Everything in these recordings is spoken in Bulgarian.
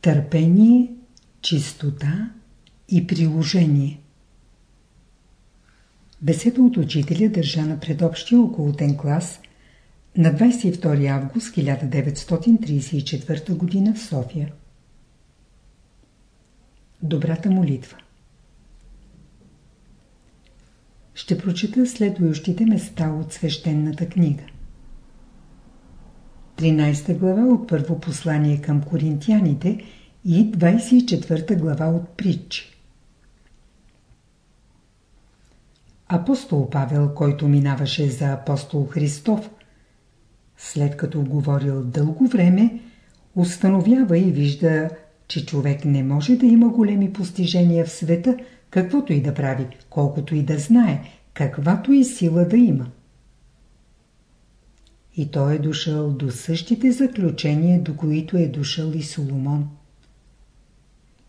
Търпение, чистота и приложение Беседа от учителя държа на предобщия околотен клас на 22 август 1934 г. в София. Добрата молитва Ще прочита следващите места от свещената книга. 13 глава от първо послание към коринтияните и 24 глава от притчи. Апостол Павел, който минаваше за апостол Христов, след като говорил дълго време, установява и вижда, че човек не може да има големи постижения в света, каквото и да прави, колкото и да знае, каквато и сила да има. И той е дошъл до същите заключения, до които е дошъл и Соломон.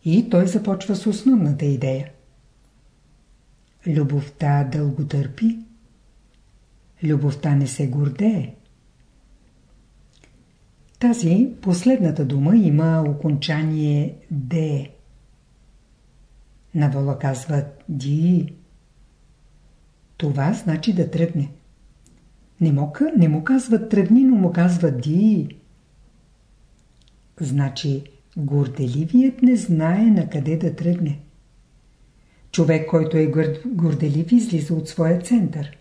И той започва с основната идея. Любовта дълго търпи. Любовта не се гордее. Тази последната дума има окончание «де». На вола казват «ди». Това значи да тръгне. Не му, не му казват тръгни, но му казват ди. Значи горделивият не знае на къде да тръгне. Човек, който е горделив, излиза от своя център.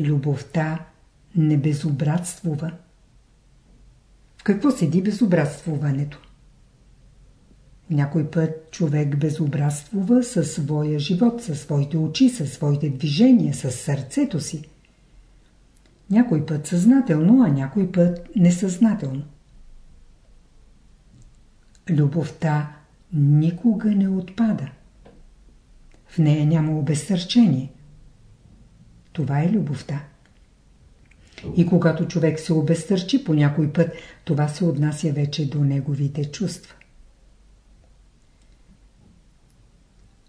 Любовта не безобратствува. В какво седи безобратствуването? Някой път човек безобразствува със своя живот, със своите очи, със своите движения, със сърцето си. Някой път съзнателно, а някой път несъзнателно. Любовта никога не отпада. В нея няма обезсърчение. Това е любовта. И когато човек се обезсърчи по някой път, това се отнася вече до неговите чувства.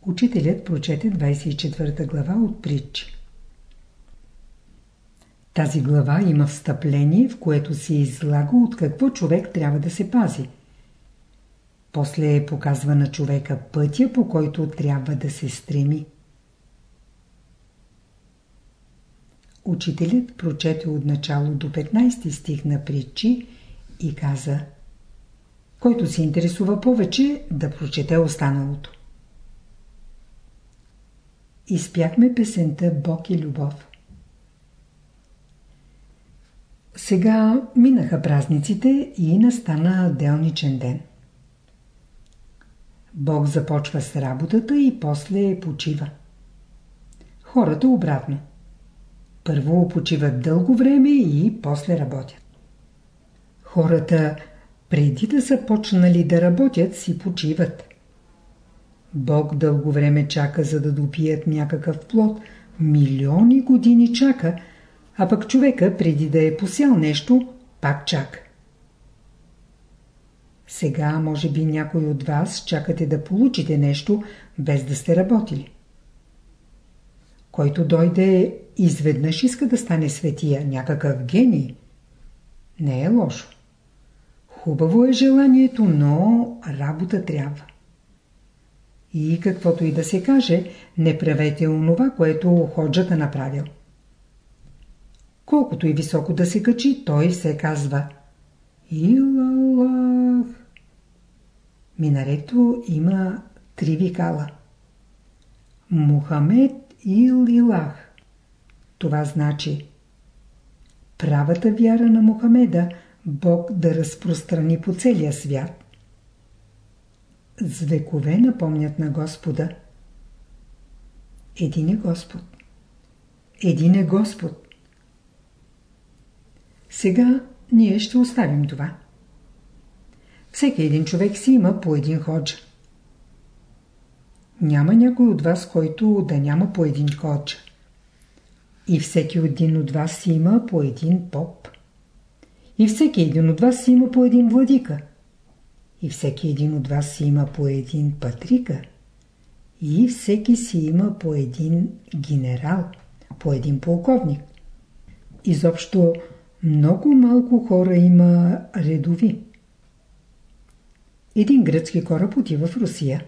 Учителят прочете 24 глава от притчи. Тази глава има встъпление, в което се излага от какво човек трябва да се пази. После показва на човека пътя, по който трябва да се стреми. Учителят прочете от начало до 15 стих на притчи и каза Който се интересува повече, да прочете останалото изпяхме песента Бог и любов. Сега минаха празниците и настана делничен ден. Бог започва с работата и после почива. Хората обратно. Първо почиват дълго време и после работят. Хората преди да са почнали да работят си почиват. Бог дълго време чака, за да допият някакъв плод. Милиони години чака, а пък човека, преди да е посял нещо, пак чака. Сега, може би, някой от вас чакате да получите нещо, без да сте работили. Който дойде, изведнъж иска да стане светия, някакъв гений. Не е лошо. Хубаво е желанието, но работа трябва. И каквото и да се каже, не правете онова, което ходжата направил. Колкото и високо да се качи, той се казва Илалах. Минарето има три викала. Мухамед Илилах. Това значи правата вяра на Мухамеда Бог да разпространи по целия свят с векове напомнят на Господа. Един е Господ. Един е Господ. Сега ние ще оставим това. Всеки един човек си има по един ходжа. Няма някой от вас, който да няма по един ходжа. И всеки един от вас си има по един поп. И всеки един от вас си има по един владика – и всеки един от вас си има по един патрика. И всеки си има по един генерал, по един полковник. Изобщо много малко хора има редови. Един гръцки кораб отива в Русия.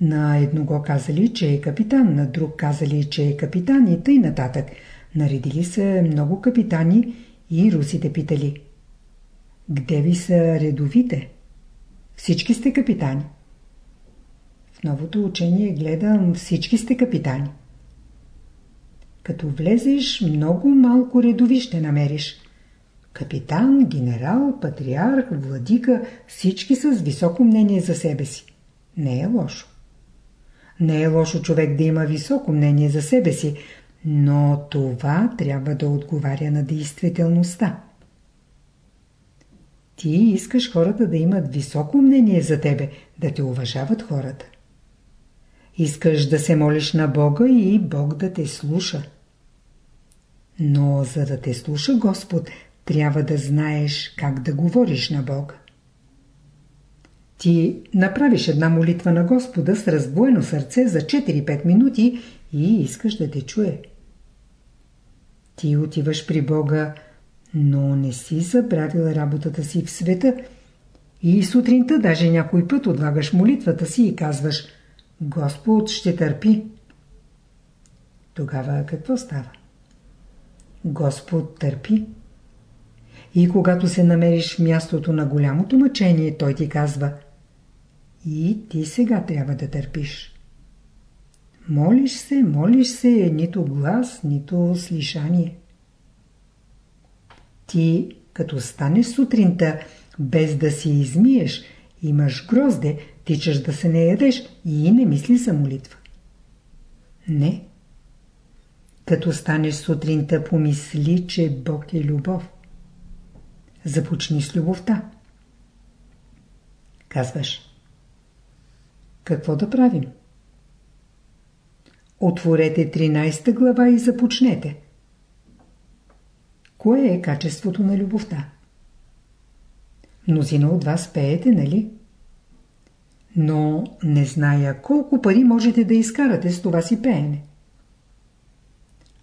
На едно казали, че е капитан, на друг казали, че е капитан и тъй нататък. Наредили са много капитани и русите питали. Где ви са редовите? Всички сте капитани. В новото учение гледам всички сте капитани. Като влезеш, много малко редови ще намериш. Капитан, генерал, патриарх, владика, всички с високо мнение за себе си. Не е лошо. Не е лошо човек да има високо мнение за себе си, но това трябва да отговаря на действителността. Ти искаш хората да имат високо мнение за тебе, да те уважават хората. Искаш да се молиш на Бога и Бог да те слуша. Но за да те слуша Господ, трябва да знаеш как да говориш на Бога. Ти направиш една молитва на Господа с разбоено сърце за 4-5 минути и искаш да те чуе. Ти отиваш при Бога, но не си забравил работата си в света и сутринта даже някой път отлагаш молитвата си и казваш Господ ще търпи. Тогава какво става? Господ търпи. И когато се намериш в мястото на голямото мъчение, той ти казва И ти сега трябва да търпиш. Молиш се, молиш се, нито глас, нито слишание. Ти, като станеш сутринта, без да си измиеш, имаш грозде, тичаш да се не ядеш и не мисли за молитва. Не. Като станеш сутринта, помисли, че Бог е любов. Започни с любовта. Казваш. Какво да правим? Отворете 13 глава и започнете. Кое е качеството на любовта? Мнозина от вас пеете, нали? Но не зная колко пари можете да изкарате с това си пеене.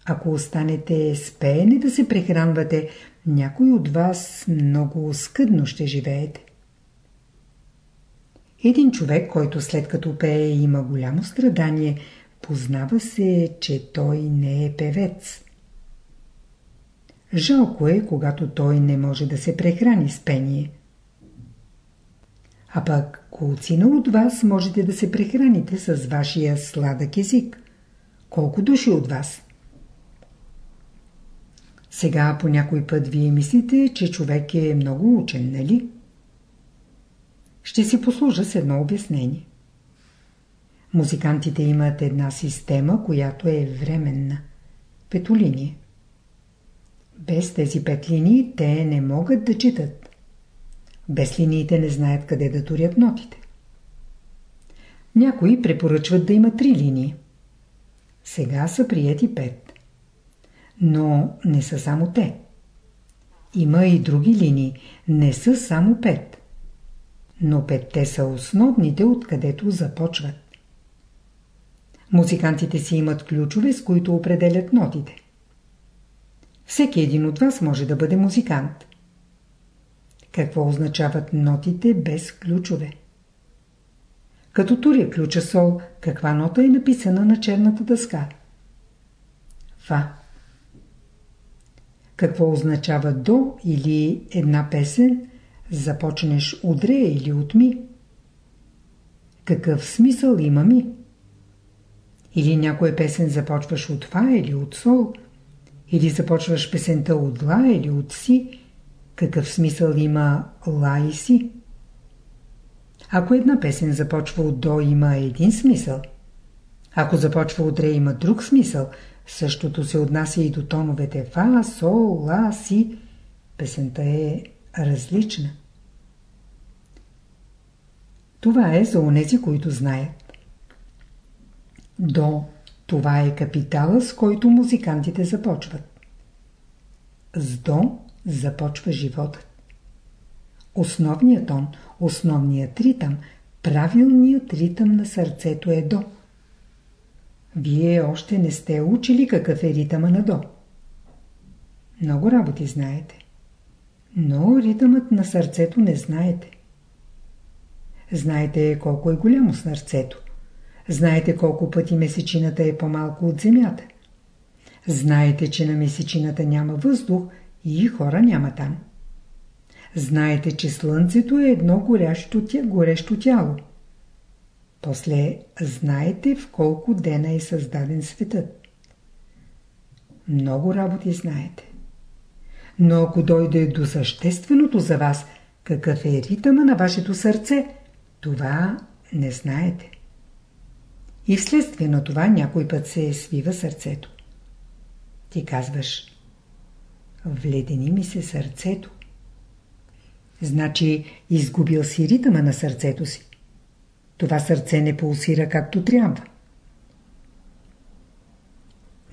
Ако останете с пеене да се прехранвате, някой от вас много скъдно ще живеете. Един човек, който след като пее има голямо страдание, познава се, че той не е певец. Жалко е, когато той не може да се прехрани с пение. А пък колцина от вас можете да се прехраните с вашия сладък език. Колко души от вас? Сега по някой път вие мислите, че човек е много учен, нали? Ще си послужа с едно обяснение. Музикантите имат една система, която е временна. Петолиния. Без тези пет линии те не могат да читат. Без линиите не знаят къде да турят нотите. Някои препоръчват да има три линии. Сега са прияти пет. Но не са само те. Има и други линии. Не са само пет. Но петте са основните, откъдето започват. Музикантите си имат ключове, с които определят нотите. Всеки един от вас може да бъде музикант. Какво означават нотите без ключове? Като туря ключа сол, каква нота е написана на черната дъска? Фа. Какво означава до или една песен, започнеш удре или отми? Какъв смисъл има ми? Или някоя песен започваш от фа или от сол – или започваш песента от ла или от си, какъв смисъл има ла и си? Ако една песен започва от до, има един смисъл. Ако започва от ре, има друг смисъл. Същото се отнася и до тоновете фа, сол, ла, си. Песента е различна. Това е за онези, които знаят. До това е капитала, с който музикантите започват. С до започва животът. Основният тон, основният ритъм, правилният ритъм на сърцето е до. Вие още не сте учили какъв е ритъма на до. Много работи знаете. Но ритъмът на сърцето не знаете. Знаете колко е голямо сърцето. Знаете колко пъти месечината е по-малко от земята. Знаете, че на месечината няма въздух и хора няма там. Знаете, че Слънцето е едно горещо, горещо тяло. После знаете в колко дена е създаден светът. Много работи знаете. Но ако дойде до същественото за вас, какъв е ритъма на вашето сърце, това не знаете. И вследствие на това някой път се свива сърцето. Ти казваш, вледени ми се сърцето. Значи изгубил си ритъма на сърцето си. Това сърце не пулсира както трябва.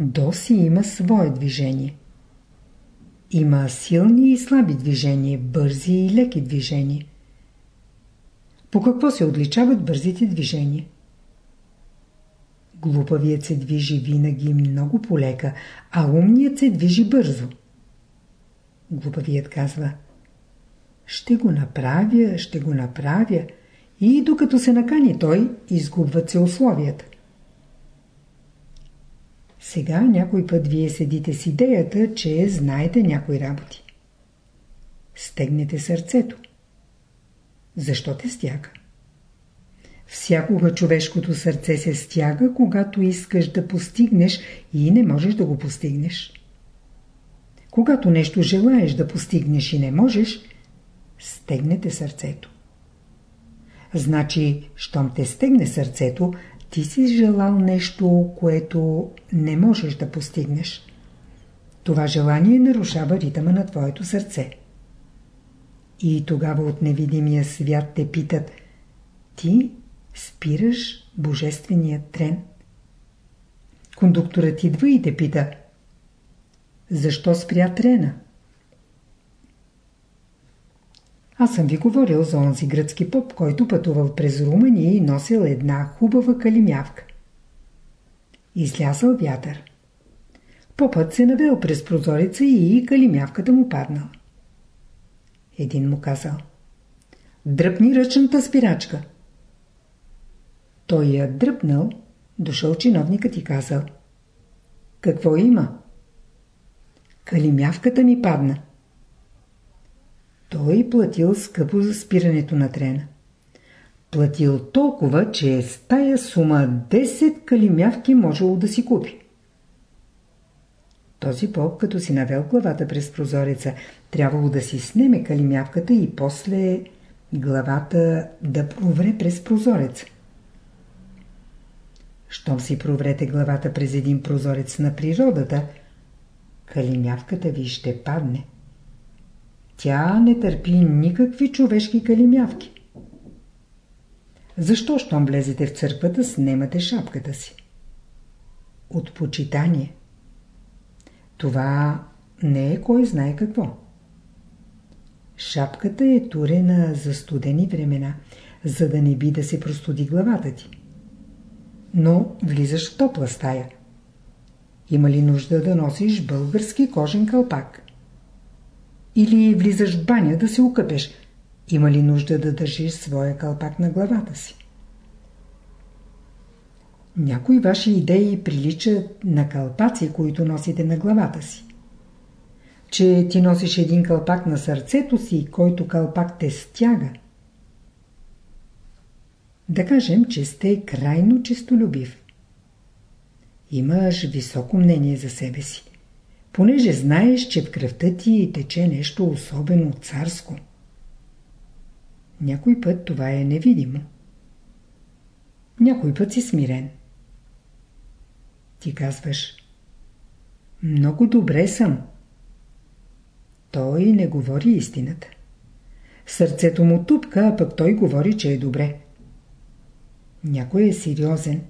До си има свое движение. Има силни и слаби движения, бързи и леки движения. По какво се отличават бързите движения? Глупавият се движи винаги много полека, а умният се движи бързо. Глупавият казва Ще го направя, ще го направя и докато се накани той, изгубват се условията. Сега някой път вие седите с идеята, че знаете някои работи. Стегнете сърцето. Защо те стяга? Всякога човешкото сърце се стяга, когато искаш да постигнеш и не можеш да го постигнеш. Когато нещо желаеш да постигнеш и не можеш, стегнете сърцето. Значи, щом те стегне сърцето, ти си желал нещо, което не можеш да постигнеш. Това желание нарушава ритъма на твоето сърце. И тогава от невидимия свят те питат Ти спираш божествения трен? Кондукторът идва и те пита Защо спря трена? Аз съм ви говорил за онзи гръцки поп, който пътувал през Румъния и носил една хубава калимявка. Излязъл вятър. Попът се навел през прозореца и калимявката му паднал. Един му казал Дръпни ръчната спирачка. Той я дръпнал, дошъл чиновникът и казал Какво има? Калимявката ми падна. Той платил скъпо за спирането на трена. Платил толкова, че с тая сума 10 калимявки можело да си купи. Този поп, като си навел главата през прозореца, трябвало да си снеме калимявката и после главата да провре през прозореца. Щом си проврете главата през един прозорец на природата, калимявката ви ще падне. Тя не търпи никакви човешки калимявки. Защо, щом влезете в църквата, снемате шапката си? От почитание. Това не е кой знае какво. Шапката е турена за студени времена, за да не би да се простуди главата ти. Но влизаш в топла стая. Има ли нужда да носиш български кожен кълпак? Или влизаш в баня да се укъпеш. Има ли нужда да държиш своя кълпак на главата си? Някои ваши идеи приличат на кълпаци, които носите на главата си. Че ти носиш един кълпак на сърцето си, който кълпак те стяга. Да кажем, че сте крайно честолюбив. Имаш високо мнение за себе си понеже знаеш, че в кръвта ти тече нещо особено царско. Някой път това е невидимо. Някой път си смирен. Ти казваш Много добре съм. Той не говори истината. Сърцето му тупка, а пък той говори, че е добре. Някой е сериозен.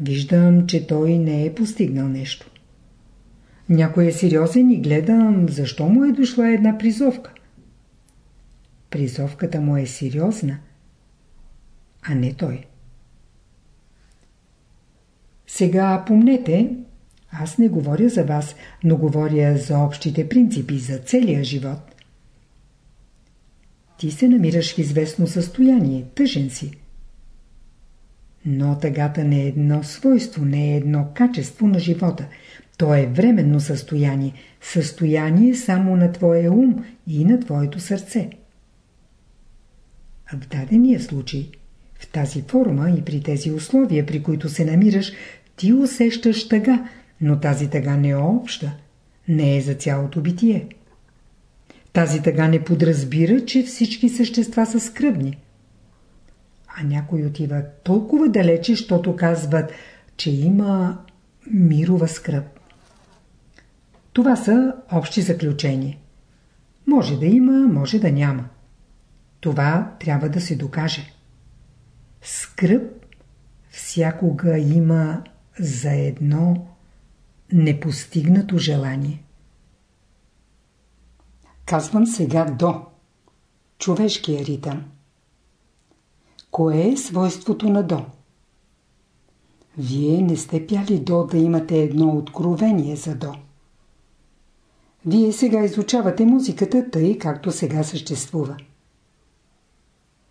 Виждам, че той не е постигнал нещо. Някой е сериозен и гледам, защо му е дошла една призовка. Призовката му е сериозна, а не той. Сега помнете, аз не говоря за вас, но говоря за общите принципи, за целия живот. Ти се намираш в известно състояние, тъжен си. Но тъгата не е едно свойство, не е едно качество на живота. То е временно състояние. Състояние само на твоя ум и на твоето сърце. В дадения случай, в тази форма и при тези условия, при които се намираш, ти усещаш тъга, но тази тъга не е обща, не е за цялото битие. Тази тъга не подразбира, че всички същества са скръбни. А някой отива толкова далече, защото казват, че има мирова скръп. Това са общи заключения. Може да има, може да няма. Това трябва да се докаже. Скръп всякога има за едно непостигнато желание. Казвам сега до. Човешкия ритъм. Кое е свойството на до? Вие не сте пяли до да имате едно откровение за до. Вие сега изучавате музиката тъй, както сега съществува.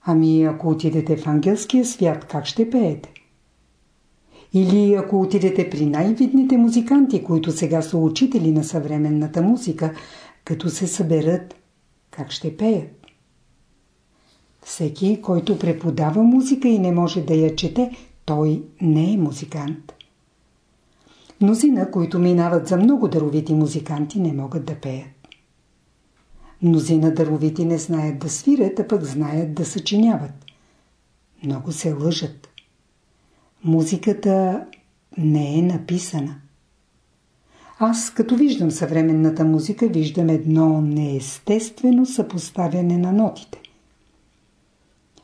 Ами ако отидете в ангелския свят, как ще пеете? Или ако отидете при най-видните музиканти, които сега са учители на съвременната музика, като се съберат, как ще пеят? Всеки, който преподава музика и не може да я чете, той не е музикант. Мнозина, които минават за много даровити музиканти, не могат да пеят. Мнозина даровити не знаят да свирят, а пък знаят да съчиняват. Много се лъжат. Музиката не е написана. Аз, като виждам съвременната музика, виждам едно неестествено съпоставяне на нотите.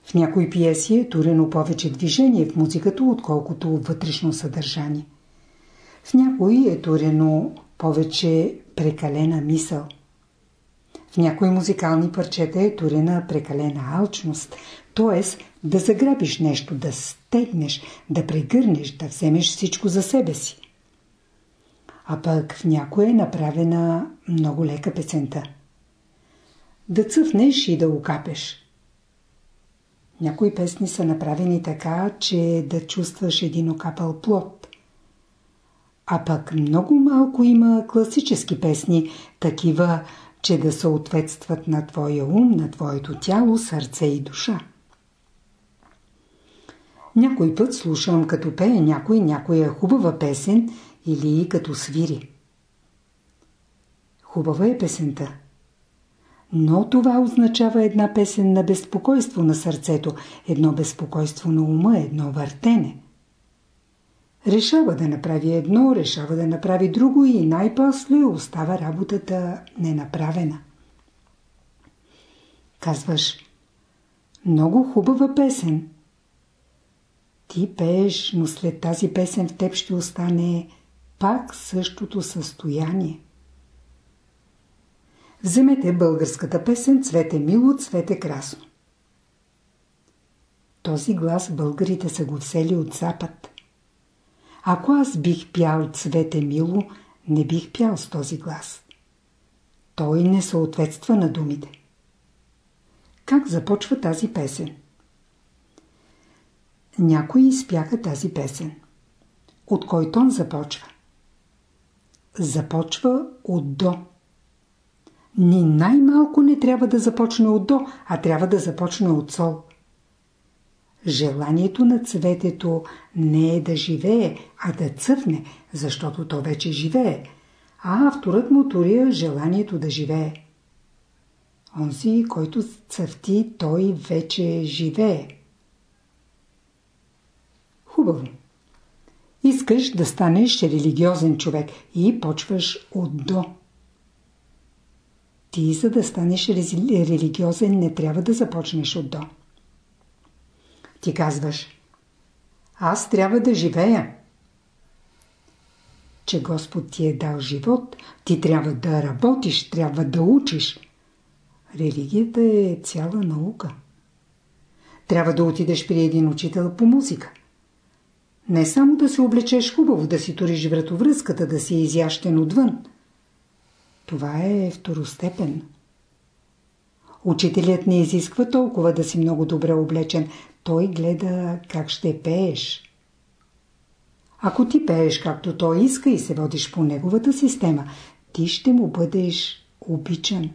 В някои пиеси е турено повече движение в музиката, отколкото вътрешно съдържание. В някои е турено повече прекалена мисъл. В някои музикални парчета е турена прекалена алчност, т.е. да заграбиш нещо, да стегнеш, да прегърнеш, да вземеш всичко за себе си. А пък в някоя е направена много лека песента. Да цъфнеш и да окапеш. Някои песни са направени така, че да чувстваш един окапал плод. А пък много малко има класически песни, такива, че да съответстват на твоя ум, на твоето тяло, сърце и душа. Някой път слушам като пее някой някоя хубава песен или като свири. Хубава е песента. Но това означава една песен на безпокойство на сърцето, едно безпокойство на ума, едно въртене. Решава да направи едно, решава да направи друго и най-после остава работата ненаправена. Казваш, много хубава песен. Ти пееш, но след тази песен в теб ще остане пак същото състояние. Вземете българската песен «Цвете мило, цвете красно». Този глас българите са го взели от запад. Ако аз бих пял цвете мило, не бих пял с този глас. Той не съответства на думите. Как започва тази песен? Някои изпяха тази песен. От кой тон започва? Започва от до. Ни най-малко не трябва да започне от до, а трябва да започне от сол. Желанието на цветето не е да живее, а да цъфне, защото то вече живее. А авторът му турия желанието да живее. Онзи, който цъфти, той вече живее. Хубаво. Искаш да станеш религиозен човек и почваш от до. Ти, за да станеш религиозен, не трябва да започнеш от до. Ти казваш, аз трябва да живея. Че Господ ти е дал живот, ти трябва да работиш, трябва да учиш. Религията е цяла наука. Трябва да отидеш при един учител по музика. Не само да се облечеш хубаво, да си туриш вратовръзката, да си изящен отвън. Това е второстепенно. Учителят не изисква толкова да си много добре облечен. Той гледа как ще пееш. Ако ти пееш както той иска и се водиш по неговата система, ти ще му бъдеш обичан.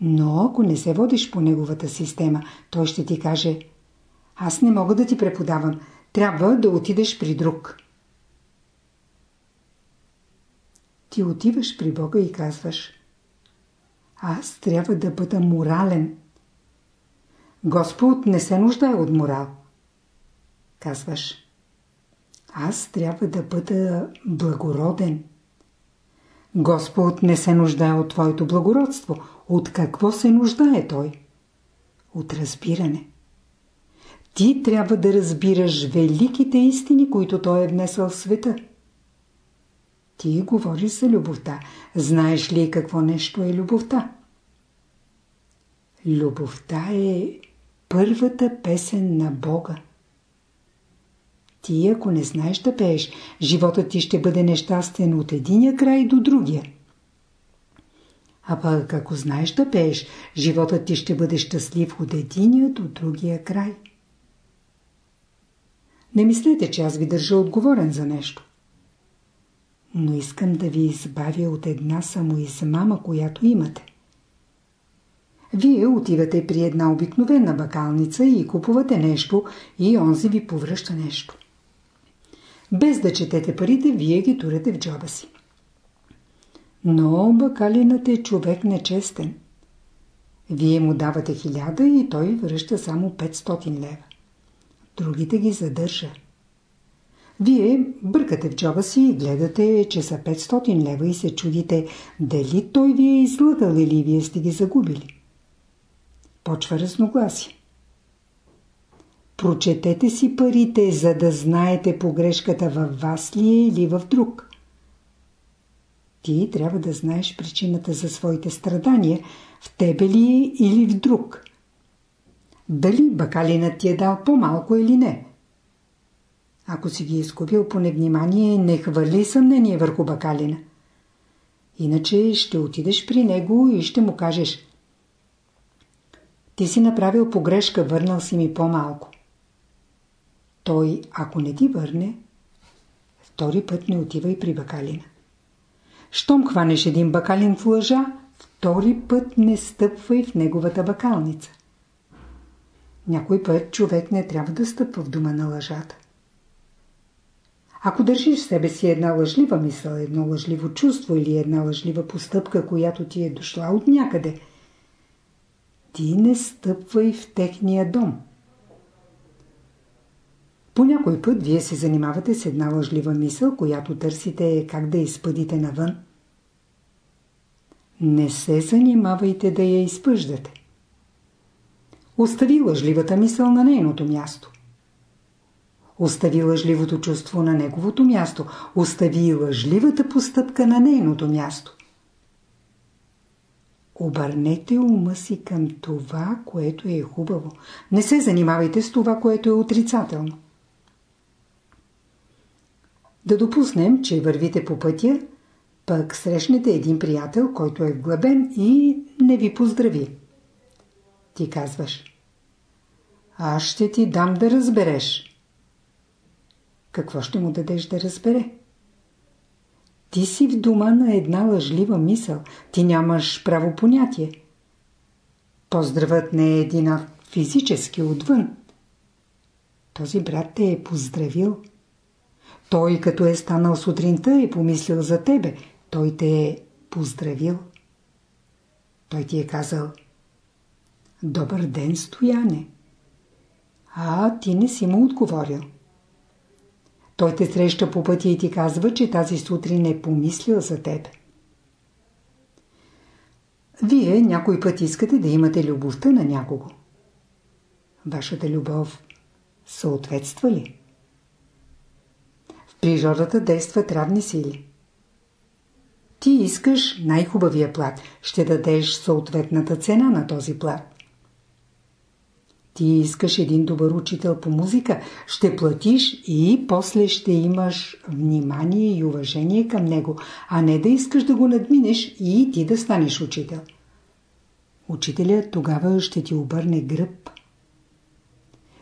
Но ако не се водиш по неговата система, той ще ти каже Аз не мога да ти преподавам. Трябва да отидеш при друг. Ти отиваш при Бога и казваш Аз трябва да бъда морален. Господ не се нуждае от морал. Казваш Аз трябва да бъда благороден. Господ не се нуждае от твоето благородство. От какво се нуждае Той? От разбиране. Ти трябва да разбираш великите истини, които Той е внесъл в света. Ти говориш за любовта. Знаеш ли какво нещо е любовта? Любовта е първата песен на Бога. Ти, ако не знаеш да пееш, животът ти ще бъде нещастен от единия край до другия. А пък ако знаеш да пееш, животът ти ще бъде щастлив от единия до другия край. Не мислете, че аз ви държа отговорен за нещо. Но искам да ви избавя от една самоизмама, която имате. Вие отивате при една обикновена бакалница и купувате нещо и онзи ви повръща нещо. Без да четете парите, вие ги турете в джоба си. Но бакалинът е човек нечестен. Вие му давате хиляда и той връща само 500 лева. Другите ги задържа. Вие бъркате в джоба си и гледате, че са 500 лева и се чудите дали той ви е излъгал или вие сте ги загубили. Почва разногласие. Прочетете си парите, за да знаете погрешката във вас ли е или в друг. Ти трябва да знаеш причината за своите страдания, в тебе ли е или в друг. Дали бакалинът ти е дал по-малко или не. Ако си ги изгубил по невнимание, не хвърли съмнение върху бакалина. Иначе ще отидеш при него и ще му кажеш Ти си направил погрешка, върнал си ми по-малко. Той, ако не ти върне, втори път не отивай при бакалина. Щом хванеш един бакалин в лъжа, втори път не стъпвай в неговата бакалница. Някой път човек не трябва да стъпва в дума на лъжата. Ако държиш в себе си една лъжлива мисъл, едно лъжливо чувство или една лъжлива постъпка, която ти е дошла от някъде, ти не стъпвай в техния дом. По някой път вие се занимавате с една лъжлива мисъл, която търсите как да изпъдите навън. Не се занимавайте да я изпъждате. Остави лъжливата мисъл на нейното място. Остави лъжливото чувство на неговото място. Остави лъжливата постъпка на нейното място. Обърнете ума си към това, което е хубаво. Не се занимавайте с това, което е отрицателно. Да допуснем, че вървите по пътя, пък срещнете един приятел, който е вглъбен и не ви поздрави. Ти казваш Аз ще ти дам да разбереш. Какво ще му дадеш да разбере? Ти си в дома на една лъжлива мисъл. Ти нямаш право понятие. Поздравът не е един физически отвън. Този брат те е поздравил. Той, като е станал сутринта, е помислил за тебе. Той те е поздравил. Той ти е казал Добър ден, стояне. А ти не си му отговорил. Той те среща по пътя и ти казва, че тази сутрин е помислил за теб. Вие някой път искате да имате любовта на някого. Вашата любов съответства ли? В природата действат равни сили. Ти искаш най-хубавия плат. Ще дадеш съответната цена на този плат. Ти искаш един добър учител по музика, ще платиш и после ще имаш внимание и уважение към него, а не да искаш да го надминеш и ти да станеш учител. учителят тогава ще ти обърне гръб.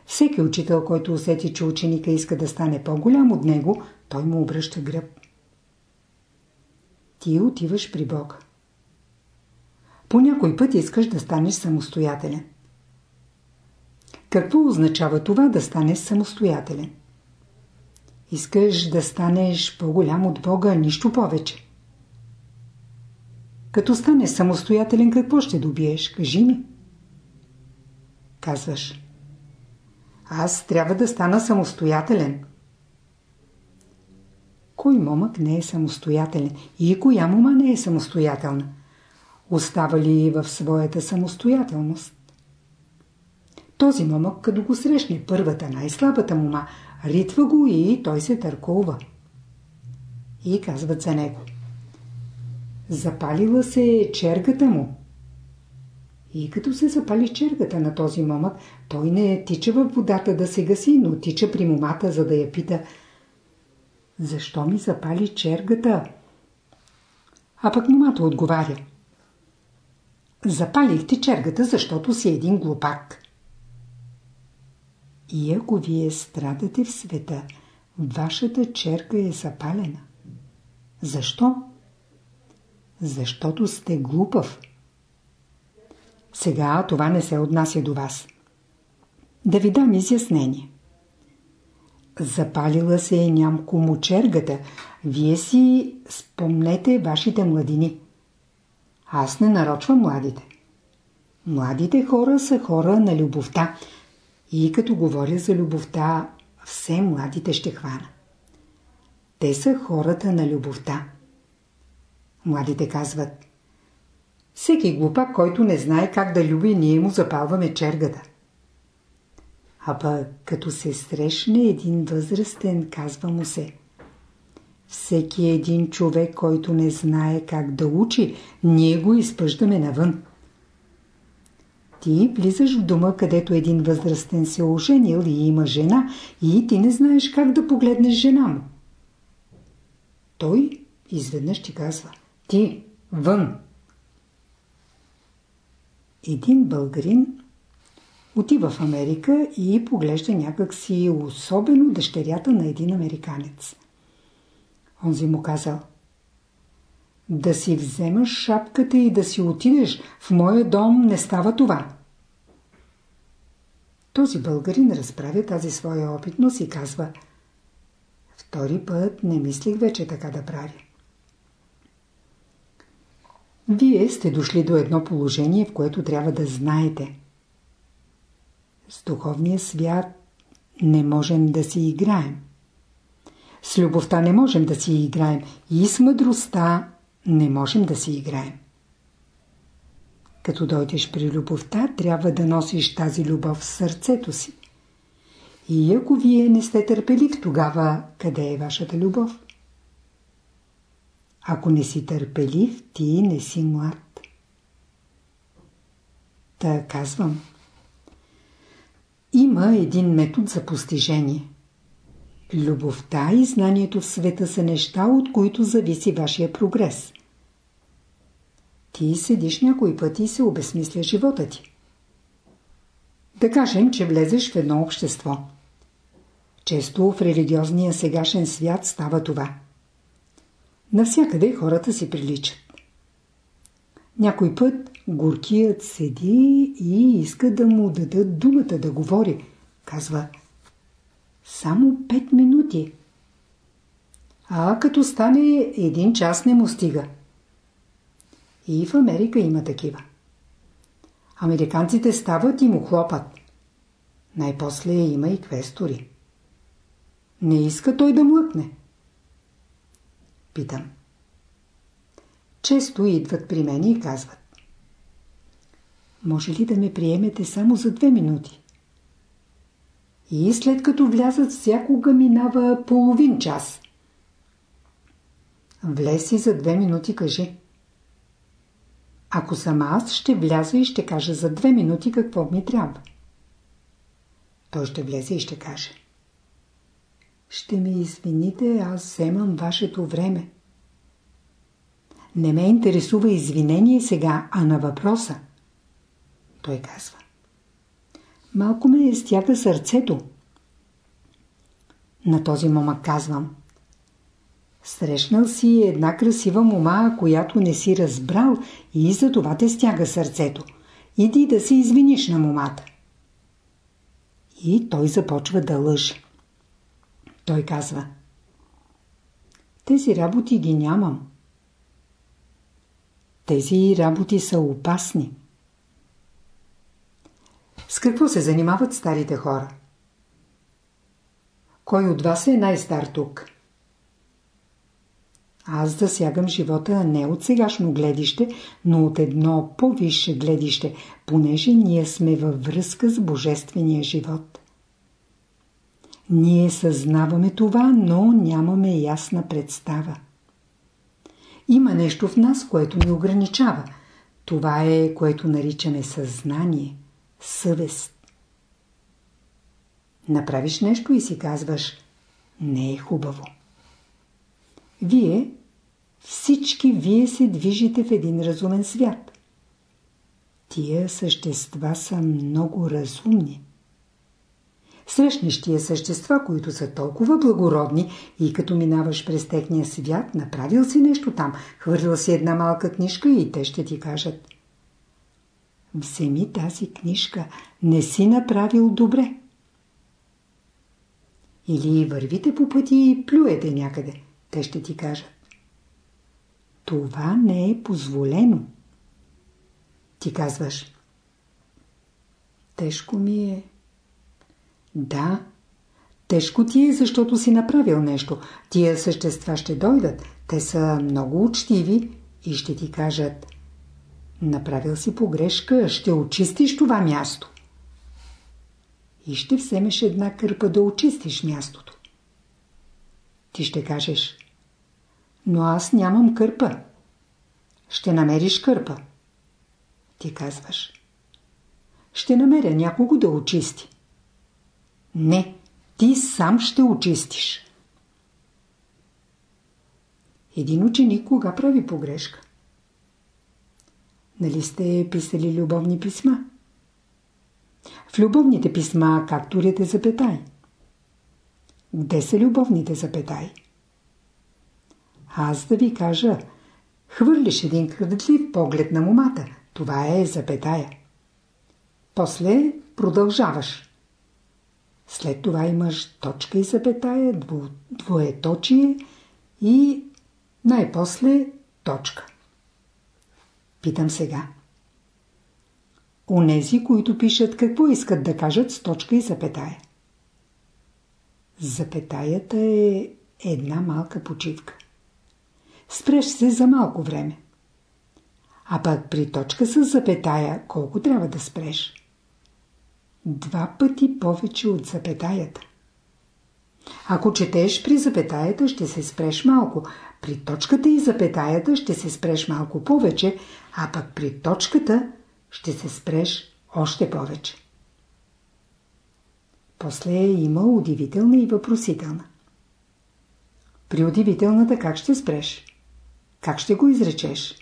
Всеки учител, който усети, че ученика иска да стане по-голям от него, той му обръща гръб. Ти отиваш при Бога. По някой път искаш да станеш самостоятелен. Какво означава това да станеш самостоятелен? Искаш да станеш по-голям от Бога, нищо повече. Като станеш самостоятелен, какво ще добиеш? Кажи ми. Казваш. Аз трябва да стана самостоятелен. Кой момък не е самостоятелен и коя мома не е самостоятелна? Остава ли в своята самостоятелност? Този момък, като го срещне първата, най-слабата мома, ритва го и той се търкова. И казват за него. Запалила се чергата му. И като се запали чергата на този момък, той не тича в водата да се гаси, но тича при момата, за да я пита Защо ми запали чергата? А пък момата отговаря Запалих ти чергата, защото си един глупак. И ако вие страдате в света, вашата черка е запалена. Защо? Защото сте глупав. Сега това не се отнася до вас. Да ви дам изяснение. Запалила се е нямко му чергата. Вие си спомнете вашите младини. Аз не нарочвам младите. Младите хора са хора на любовта. И като говоря за любовта, все младите ще хвана. Те са хората на любовта. Младите казват Всеки глупак, който не знае как да люби, ние му запалваме чергата. А пък като се срещне един възрастен, казва му се Всеки един човек, който не знае как да учи, ние го изпъждаме навън. Ти влизаш в дома, където един възрастен се оженил и има жена и ти не знаеш как да погледнеш жена му. Той изведнъж ти казва Ти, вън! Един българин отива в Америка и поглежда някак си особено дъщерята на един американец. Онзи му казал да си вземаш шапката и да си отидеш. В моя дом не става това. Този българин разправя тази своя опитност и казва Втори път не мислих вече така да правя. Вие сте дошли до едно положение, в което трябва да знаете. С духовния свят не можем да си играем. С любовта не можем да си играем и с мъдростта не можем да си играем. Като дойдеш при любовта, трябва да носиш тази любов в сърцето си. И ако вие не сте търпелив, тогава къде е вашата любов? Ако не си търпелив, ти не си млад. Та казвам. Има един метод за постижение. Любовта и знанието в света са неща, от които зависи вашия прогрес. Ти седиш някой път и се обесмисля живота ти. Да кажем, че влезеш в едно общество. Често в религиозния сегашен свят става това. Навсякъде хората си приличат. Някой път горкият седи и иска да му дадат думата да говори. Казва – само 5 минути. А като стане един час не му стига. И в Америка има такива. Американците стават и му хлопат. Най-после има и квестори. Не иска той да млъкне. Питам. Често идват при мен и казват. Може ли да ме приемете само за две минути? И след като влязат, всякога минава половин час. Влез и за две минути кажи. Ако съм аз, ще вляза и ще кажа за две минути какво ми трябва. Той ще влезе и ще каже. Ще ми извините, аз вземам вашето време. Не ме интересува извинение сега, а на въпроса. Той казва. Малко ме стяга сърцето. На този момък казвам. Срещнал си една красива мома, която не си разбрал и за това те стяга сърцето. Иди да се извиниш на момата. И той започва да лъже. Той казва. Тези работи ги нямам. Тези работи са опасни. С какво се занимават старите хора? Кой от вас е най-стар тук? Аз засягам живота не от сегашно гледище, но от едно по-висше гледище, понеже ние сме във връзка с Божествения живот. Ние съзнаваме това, но нямаме ясна представа. Има нещо в нас, което ни ограничава. Това е, което наричаме съзнание, съвест. Направиш нещо и си казваш, не е хубаво. Вие, всички вие се движите в един разумен свят. Тия същества са много разумни. Срещнеш тия същества, които са толкова благородни и като минаваш през техния свят, направил си нещо там, хвърлил си една малка книжка и те ще ти кажат Вземи тази книжка, не си направил добре. Или вървите по пъти и плюете някъде. Те ще ти кажат. Това не е позволено. Ти казваш. Тежко ми е. Да, тежко ти е, защото си направил нещо. Тия същества ще дойдат. Те са много учтиви и ще ти кажат Направил си погрешка, ще очистиш това място. И ще вземеш една кърпа да очистиш мястото. Ти ще кажеш Но аз нямам кърпа. Ще намериш кърпа. Ти казваш Ще намеря някого да очисти. Не, ти сам ще очистиш. Един ученик кога прави погрешка? Нали сте писали любовни писма? В любовните писма как турите запетай? Где са любовните запетай? Аз да ви кажа, хвърлиш един крадатлив поглед на момата. Това е запетая. После продължаваш. След това имаш точка и запетая, дво, двоеточие и най-после точка. Питам сега. Онези, които пишат какво искат да кажат с точка и запетая. Запетаята е една малка почивка. Спреш се за малко време. А пък при точка с запетая колко трябва да спреш? Два пъти повече от запетаята. Ако четеш при запетаята, ще се спреш малко. При точката и запетаята ще се спреш малко повече, а пък при точката ще се спреш още повече. После е има удивителна и въпросителна. При удивителната как ще спреш? Как ще го изречеш?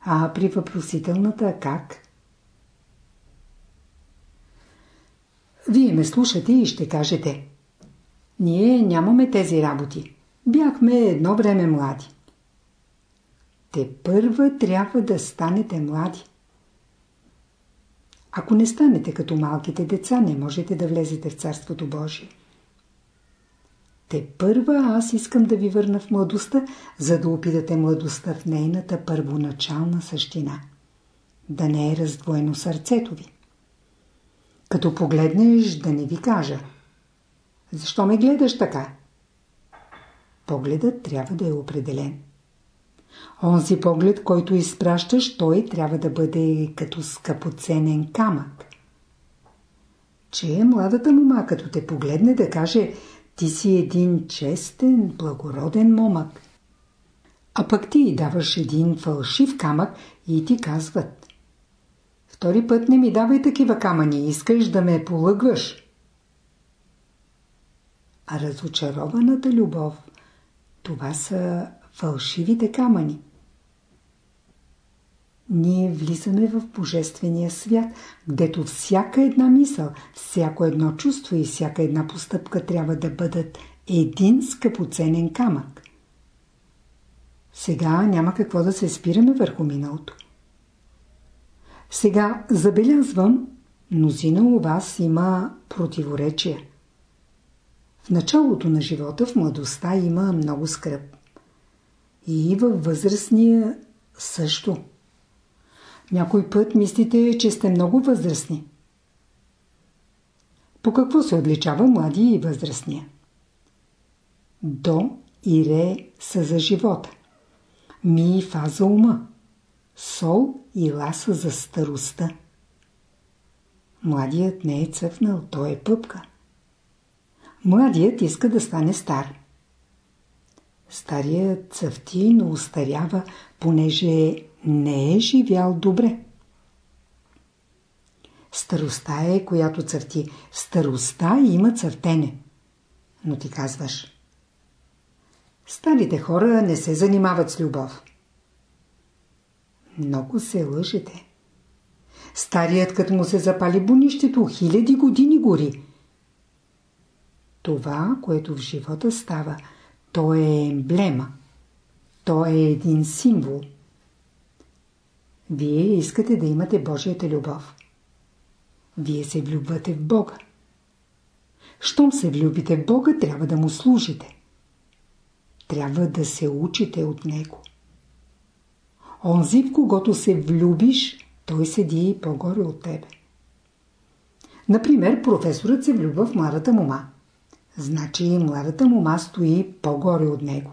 А при въпросителната как? Вие ме слушате и ще кажете – ние нямаме тези работи. Бяхме едно време млади. Те първа трябва да станете млади. Ако не станете като малките деца, не можете да влезете в Царството Божие. Те първа аз искам да ви върна в младостта, за да опитате младостта в нейната първоначална същина. Да не е раздвоено сърцето ви. Като погледнеш, да не ви кажа – защо ме гледаш така? Погледът трябва да е определен. Онзи поглед, който изпращаш, той трябва да бъде като скъпоценен камък. Че е младата мома, като те погледне да каже ти си един честен, благороден момък. А пък ти даваш един фалшив камък и ти казват Втори път не ми давай такива камъни, искаш да ме полъгваш. А разочарованата любов, това са фалшивите камъни. ние влизаме в Божествения свят, гдето всяка една мисъл, всяко едно чувство и всяка една постъпка трябва да бъдат един скъпоценен камък. Сега няма какво да се спираме върху миналото. Сега забелязвам, мнозина у вас има противоречия. В началото на живота, в младостта има много скръп. И във възрастния също. Някой път мислите, че сте много възрастни. По какво се отличава младия и възрастния? До и ре са за живота. Ми и фа за ума. Сол и ла са за старостта. Младият не е цъфнал, той е пъпка. Младият иска да стане стар. Старият цъфти, но устарява, понеже не е живял добре. Старостта е, която цъфти. Старостта има цъфтене. Но ти казваш. Старите хора не се занимават с любов. Много се лъжете. Старият, като му се запали бунището, хиляди години гори. Това, което в живота става, то е емблема. То е един символ. Вие искате да имате Божията любов. Вие се влюбвате в Бога. Щом се влюбите в Бога, трябва да му служите. Трябва да се учите от Него. Онзи, в когото се влюбиш, той седи по-горе от тебе. Например, професорът се влюбва в младата мома. Значи младата мома стои по-горе от него.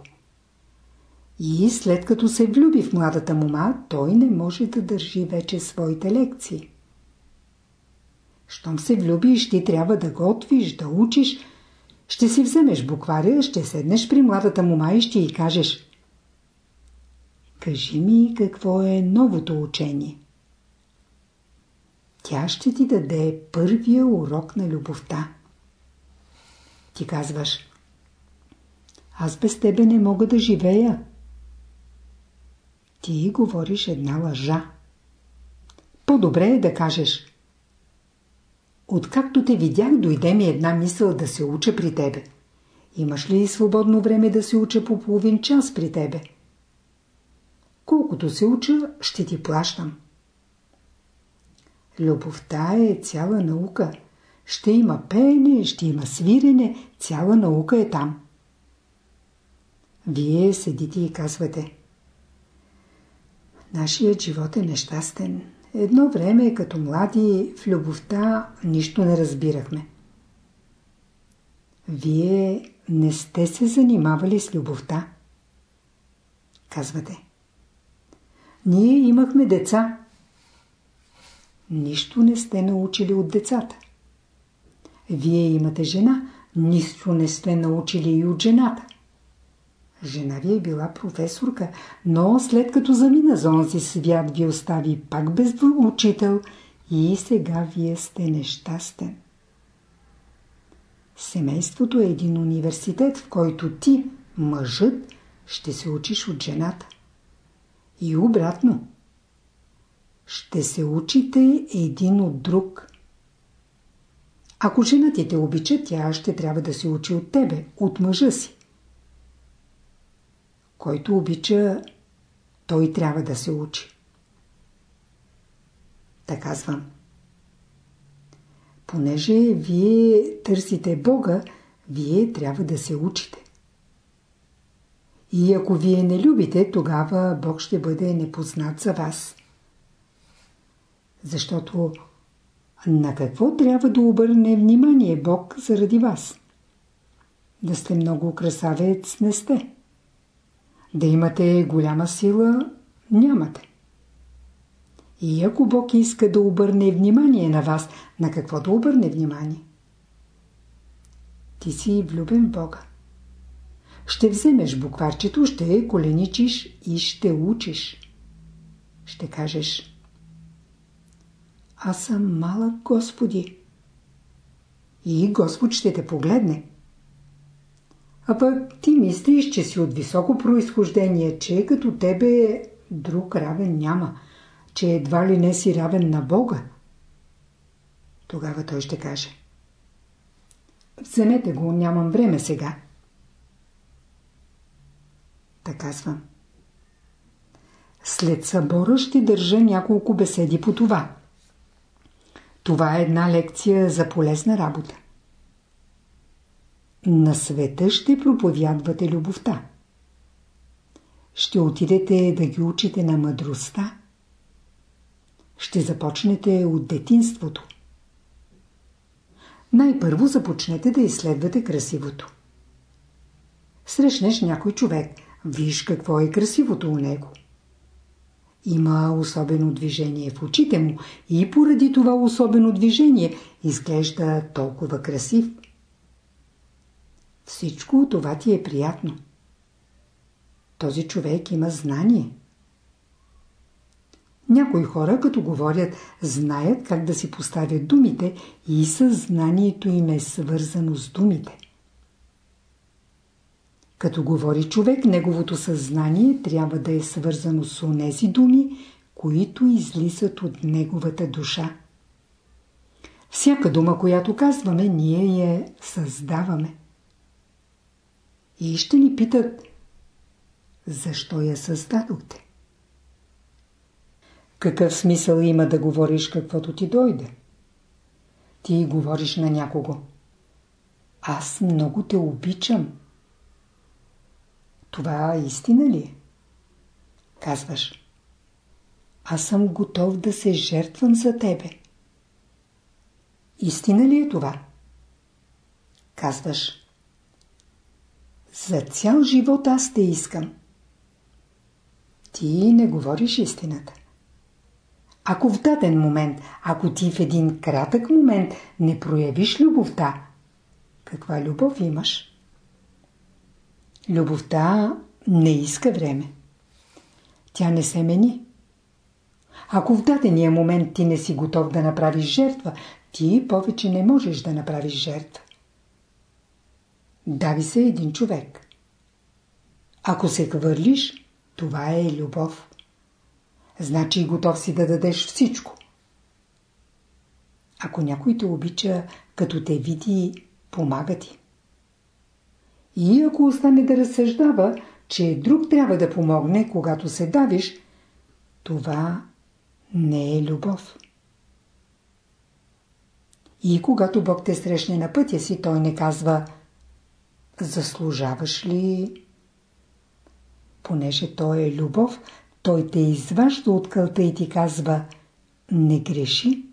И след като се влюби в младата мома, той не може да държи вече своите лекции. Щом се влюбиш, ти трябва да готвиш, да учиш. Ще си вземеш букваря, ще седнеш при младата мома и ще й кажеш Кажи ми какво е новото учение. Тя ще ти даде първия урок на любовта. Ти казваш Аз без тебе не мога да живея. Ти говориш една лъжа. По-добре е да кажеш Откакто те видях, дойде ми една мисъл да се уча при тебе. Имаш ли свободно време да се уча по половин час при тебе? Колкото се уча, ще ти плащам. Любовта е цяла наука. Ще има пеене, ще има свирене, цяла наука е там. Вие седите и казвате Нашият живот е нещастен. Едно време, като млади, в любовта нищо не разбирахме. Вие не сте се занимавали с любовта. Казвате. Ние имахме деца. Нищо не сте научили от децата. Вие имате жена, нищо не сте научили и от жената. Жена ви е била професорка, но след като замина за онзи свят ви остави пак без учител и сега вие сте нещастен. Семейството е един университет, в който ти, мъжът, ще се учиш от жената. И обратно. Ще се учите един от друг. Ако жена ти те обича, тя ще трябва да се учи от тебе, от мъжа си. Който обича, той трябва да се учи. Така казвам. Понеже вие търсите Бога, вие трябва да се учите. И ако вие не любите, тогава Бог ще бъде непознат за вас. Защото на какво трябва да обърне внимание Бог заради вас? Да сте много красавец не сте. Да имате голяма сила нямате. И ако Бог иска да обърне внимание на вас, на какво да обърне внимание? Ти си влюбен в Бога. Ще вземеш букварчето, ще коленичиш и ще учиш. Ще кажеш Аз съм малък Господи. И Господ ще те погледне. А пък ти мислиш, че си от високо происхождение, че като тебе друг равен няма. че едва ли не си равен на Бога, тогава той ще каже Вземете го, нямам време сега. Така казвам. След събора ще държа няколко беседи по това. Това е една лекция за полезна работа. На света ще проповядвате любовта. Ще отидете да ги учите на мъдростта. Ще започнете от детинството. Най-първо започнете да изследвате красивото. Срещнеш някой човек, виж какво е красивото у него. Има особено движение в очите му и поради това особено движение изглежда толкова красив. Всичко това ти е приятно. Този човек има знание. Някои хора, като говорят, знаят как да си поставят думите и съзнанието им е свързано с думите. Като говори човек, неговото съзнание трябва да е свързано с онези думи, които излизат от неговата душа. Всяка дума, която казваме, ние я създаваме. И ще ни питат, защо я създадохте? Какъв смисъл има да говориш каквото ти дойде? Ти говориш на някого. Аз много те обичам. Това истина ли е? Казваш. Аз съм готов да се жертвам за тебе. Истина ли е това? Казваш. За цял живот аз те искам. Ти не говориш истината. Ако в даден момент, ако ти в един кратък момент не проявиш любовта, каква любов имаш? Любовта не иска време. Тя не се мени. Ако в дадения момент ти не си готов да направиш жертва, ти повече не можеш да направиш жертва. Дави се един човек. Ако се хвърлиш, това е любов. Значи готов си да дадеш всичко. Ако някой те обича, като те види, помага ти. И ако остане да разсъждава, че друг трябва да помогне, когато се давиш, това не е любов. И когато Бог те срещне на пътя си, Той не казва Заслужаваш ли? Понеже Той е любов, Той те изважда от кълта и ти казва Не греши.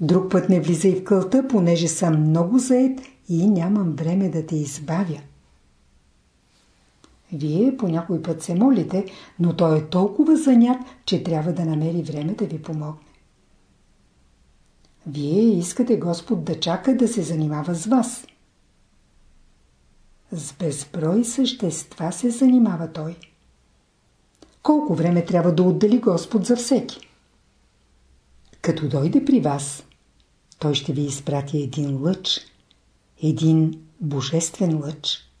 Друг път не влизай в кълта, понеже съм много заед и нямам време да те избавя. Вие по някой път се молите, но той е толкова занят, че трябва да намери време да ви помогне. Вие искате Господ да чака да се занимава с вас. С безброй същества се занимава Той. Колко време трябва да отдели Господ за всеки? Като дойде при вас, Той ще ви изпрати един лъч, един божествен лъч.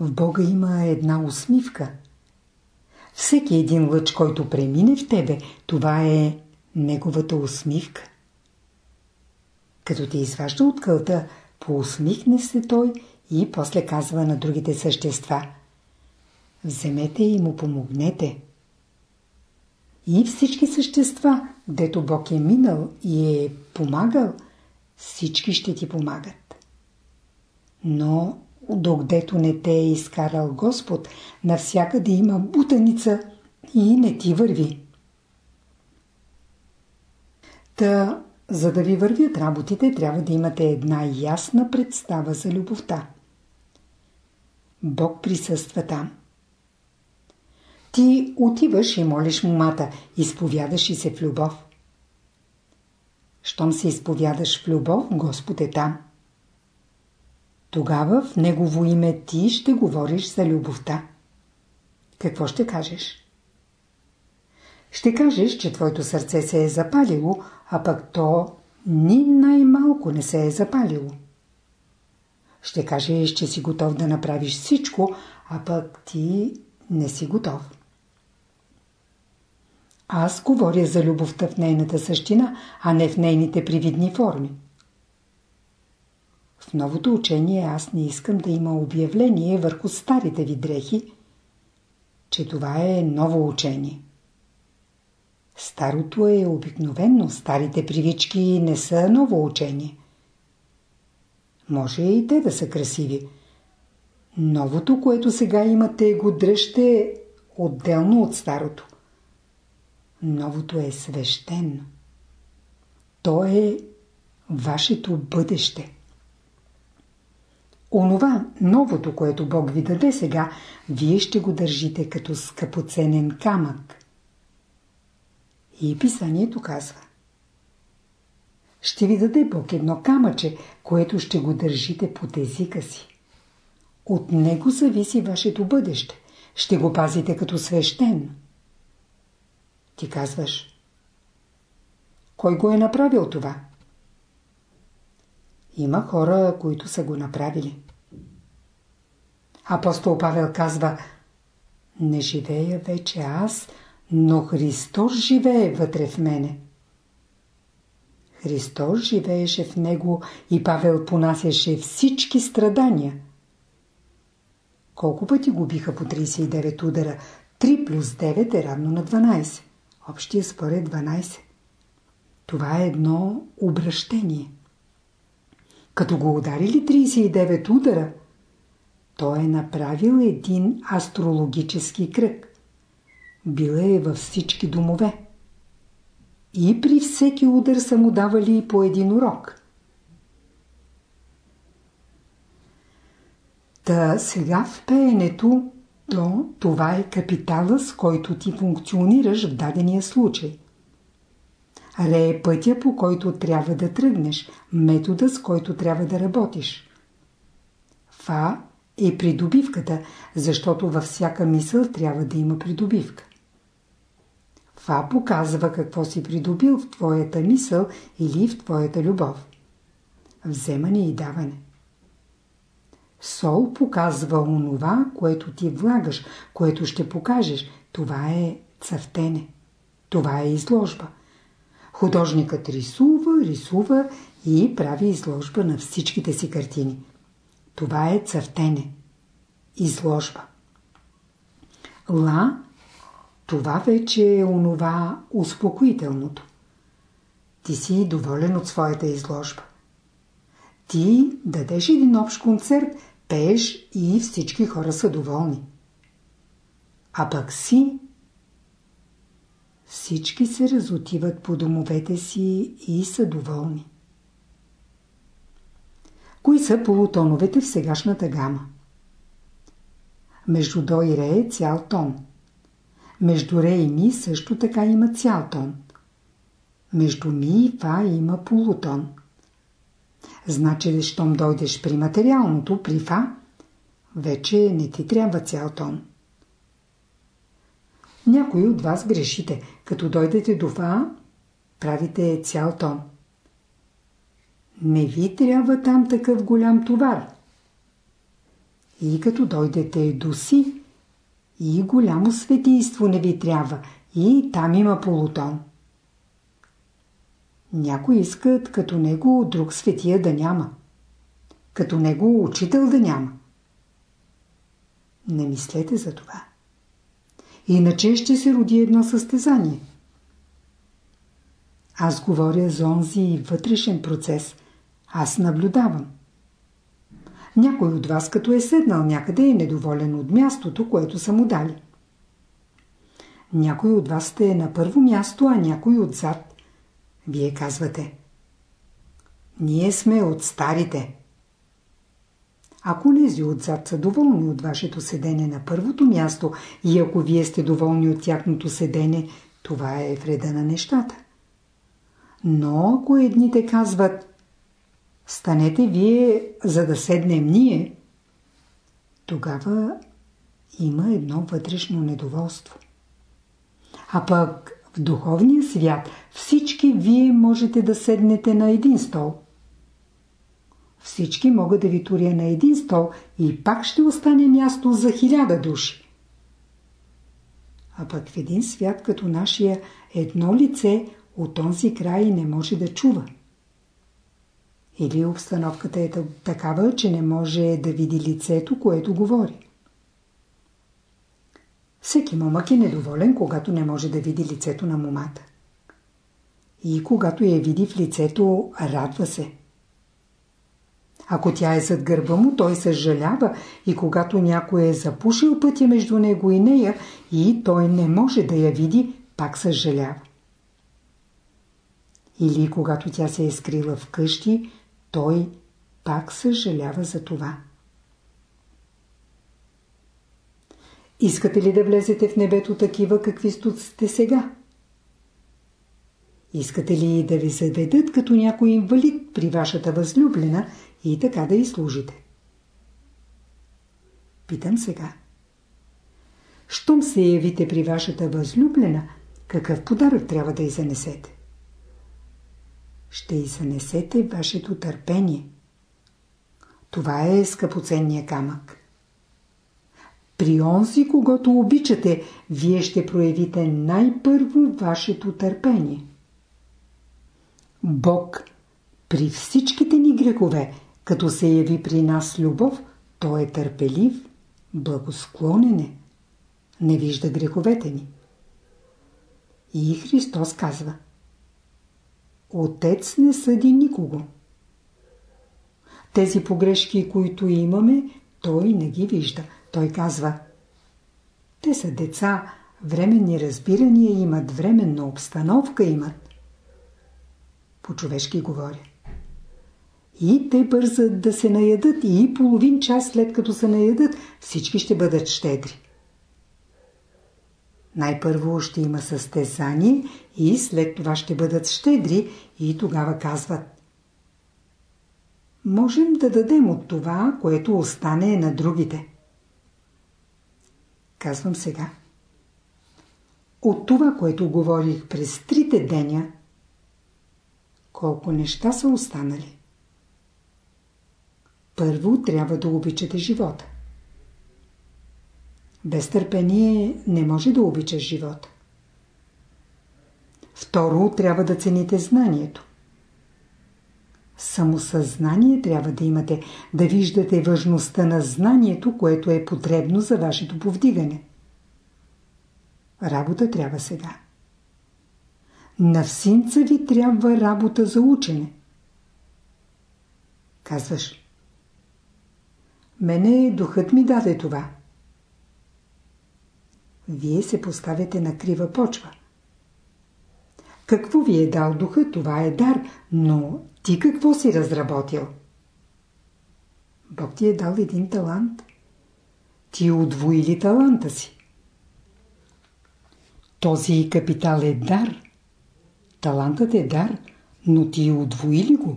В Бога има една усмивка. Всеки един лъч, който премине в тебе, това е неговата усмивка. Като те изважда от кълта, поусмихне се той и после казва на другите същества Вземете и му помогнете. И всички същества, дето Бог е минал и е помагал, всички ще ти помагат. Но докъдето не те е изкарал Господ, навсякъде има бутаница и не ти върви. Та, за да ви вървят работите, трябва да имате една ясна представа за любовта. Бог присъства там. Ти отиваш и молиш момата, изповядаш и се в любов. Щом се изповядаш в любов, Господ е там. Тогава в Негово име ти ще говориш за любовта. Какво ще кажеш? Ще кажеш, че твоето сърце се е запалило, а пък то ни най-малко не се е запалило. Ще кажеш, че си готов да направиш всичко, а пък ти не си готов. Аз говоря за любовта в нейната същина, а не в нейните привидни форми. В новото учение аз не искам да има обявление върху старите ви дрехи, че това е ново учение. Старото е обикновено, старите привички не са ново учение. Може и те да са красиви. Новото, което сега имате, го дръжте отделно от старото. Новото е свещено. То е вашето бъдеще. Онова, новото, което Бог ви даде сега, вие ще го държите като скъпоценен камък. И писанието казва. Ще ви даде Бог едно камъче, което ще го държите под езика си. От него зависи вашето бъдеще. Ще го пазите като свещен. Ти казваш. Кой го е направил това? Има хора, които са го направили. Апостол Павел казва Не живея вече аз, но Христос живее вътре в мене. Христос живееше в него и Павел понасяше всички страдания. Колко пъти го биха по 39 удара? 3 плюс 9 е равно на 12. Общия спор е 12. Това е едно обращение. Като го ударили 39 удара, той е направил един астрологически кръг. Бил е във всички домове. И при всеки удар са му давали по един урок. Та сега в пеенето, то това е капитала, с който ти функционираш в дадения случай. Ре е пътя, по който трябва да тръгнеш, метода, с който трябва да работиш. Фа е придобивката, защото във всяка мисъл трябва да има придобивка. Това показва какво си придобил в твоята мисъл или в твоята любов. Вземане и даване. Сол показва онова, което ти влагаш, което ще покажеш. Това е цъфтене. Това е изложба. Художникът рисува, рисува и прави изложба на всичките си картини. Това е цъфтене. Изложба. Ла това вече е онова успокоителното. Ти си доволен от своята изложба. Ти дадеш един общ концерт, пееш и всички хора са доволни. А пък си всички се разотиват по домовете си и са доволни. Кои са полутоновете в сегашната гама? Между до и ре е цял тон. Между ре и ми също така има цял тон. Между ми и фа има полутон. Значи, щом дойдеш при материалното, при фа, вече не ти трябва цял тон. Някои от вас грешите. Като дойдете до фа, правите цял тон. Не ви трябва там такъв голям товар. И като дойдете до си, и голямо светийство не ви трябва. И там има полутон. Някои искат като него друг светия да няма. Като него учител да няма. Не мислете за това. Иначе ще се роди едно състезание. Аз говоря за онзи вътрешен процес. Аз наблюдавам. Някой от вас, като е седнал някъде, е недоволен от мястото, което са му дали. Някой от вас сте на първо място, а някой отзад. Вие казвате. Ние сме от старите. Ако нези отзад са доволни от вашето седене на първото място и ако вие сте доволни от тяхното седене, това е вреда на нещата. Но ако едните казват станете вие, за да седнем ние, тогава има едно вътрешно недоволство. А пък в духовния свят всички вие можете да седнете на един стол. Всички могат да ви туря на един стол и пак ще остане място за хиляда души. А пък в един свят като нашия едно лице от този край не може да чува. Или обстановката е такава, че не може да види лицето, което говори. Всеки момък е недоволен, когато не може да види лицето на момата. И когато я види в лицето, радва се. Ако тя е зад гърба му, той съжалява и когато някой е запушил пътя между него и нея и той не може да я види, пак съжалява. Или когато тя се е скрила в къщи, той пак съжалява за това. Искате ли да влезете в небето такива, какви сте сега? Искате ли да ви заведат като някой инвалид при вашата възлюблена и така да й служите? Питам сега. Щом се явите при вашата възлюблена, какъв подарък трябва да й занесете? Ще й занесете вашето търпение. Това е скъпоценния камък. При онзи, когато обичате, вие ще проявите най-първо вашето търпение. Бог при всичките ни грехове, като се яви при нас любов, Той е търпелив, благосклонен е, не вижда греховете ни. И Христос казва Отец не съди никого. Тези погрешки, които имаме, Той не ги вижда. Той казва Те са деца, временни разбирания имат, временна обстановка имат. По-човешки говоря. И те бързат да се наядат и половин час след като се наядат, всички ще бъдат щедри. Най-първо ще има състезание и след това ще бъдат щедри и тогава казват Можем да дадем от това, което остане на другите. Казвам сега. От това, което говорих през трите деня, колко неща са останали. Първо трябва да обичате живота. Без търпение не може да обичаш живота. Второ, трябва да цените знанието. Самосъзнание трябва да имате, да виждате важността на знанието, което е потребно за вашето повдигане. Работа трябва сега. На всинца ви трябва работа за учене. Казваш. Мене духът ми даде това. Вие се поставяте на крива почва. Какво ви е дал духа, това е дар, но ти какво си разработил? Бог ти е дал един талант. Ти удвоили таланта си. Този капитал е дар. Талантът е дар, но ти удвоили го.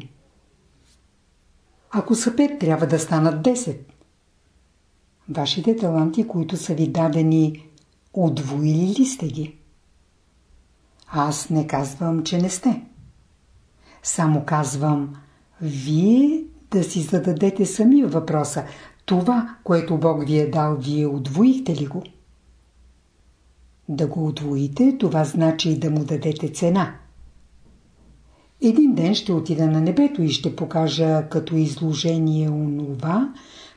Ако са пет, трябва да станат 10. Вашите таланти, които са ви дадени, удвоили ли сте ги? Аз не казвам, че не сте. Само казвам, вие да си зададете сами въпроса. Това, което Бог ви е дал, вие удвоихте ли го? Да го удвоите, това значи да му дадете цена. Един ден ще отида на небето и ще покажа като изложение онова,